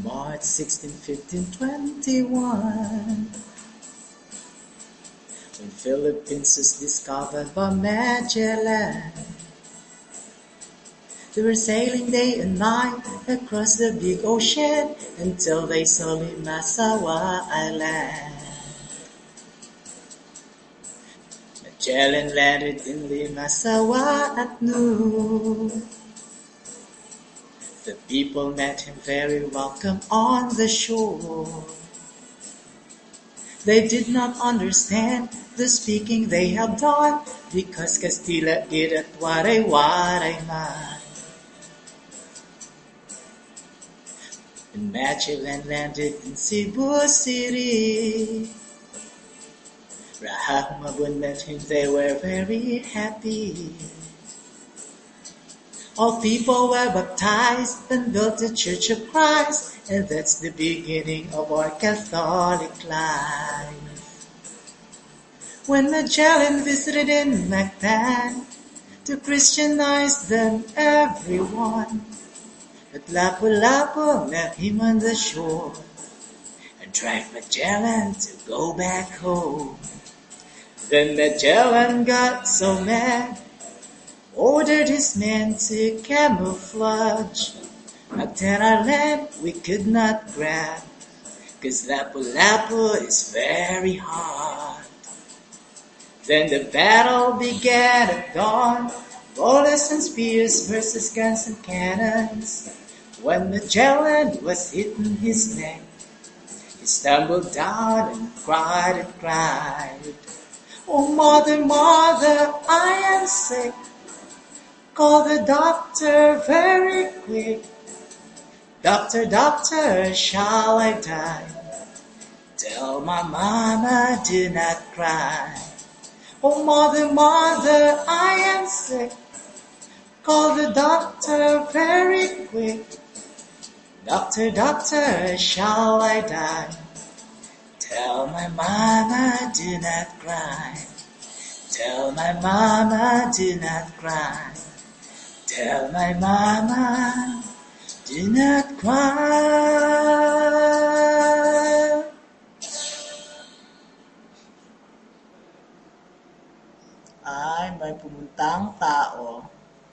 March 16, 1521, when Philippines was discovered by Magellan, they were sailing day and night across the big ocean until they saw Limasawa Island. Magellan landed in Limasawa at noon. The people met him very welcome on the shore. They did not understand the speaking they had done because Castilla didn't waray waray man. When Magellan landed in Cebu City, Rajah Humabon met him, they were very happy. All people were baptized and built the Church of Christ, and that's the beginning of our Catholic life. When Magellan visited in Mactan to Christianize them everyone, but Lapu-Lapu met him on the shore and dragged Magellan to go back home. Then Magellan got so mad ordered his men to camouflage. Mactan Island we could not grab, cause Lapu-Lapu is very hard. Then the battle began at dawn, bullets and spears versus guns and cannons. When Magellan was hitting his neck, he stumbled down and cried and cried. Oh mother, mother, I am sick. Call the doctor very quick. Doctor, doctor, shall I die? Tell my mama, do not cry. Oh mother, mother, I am sick. Call the doctor very quick. Doctor, doctor, shall I die? Tell my mama, do not cry. Tell my mama, do not cry. Tell my mama, do not cry. Ay, may pumuntang tao.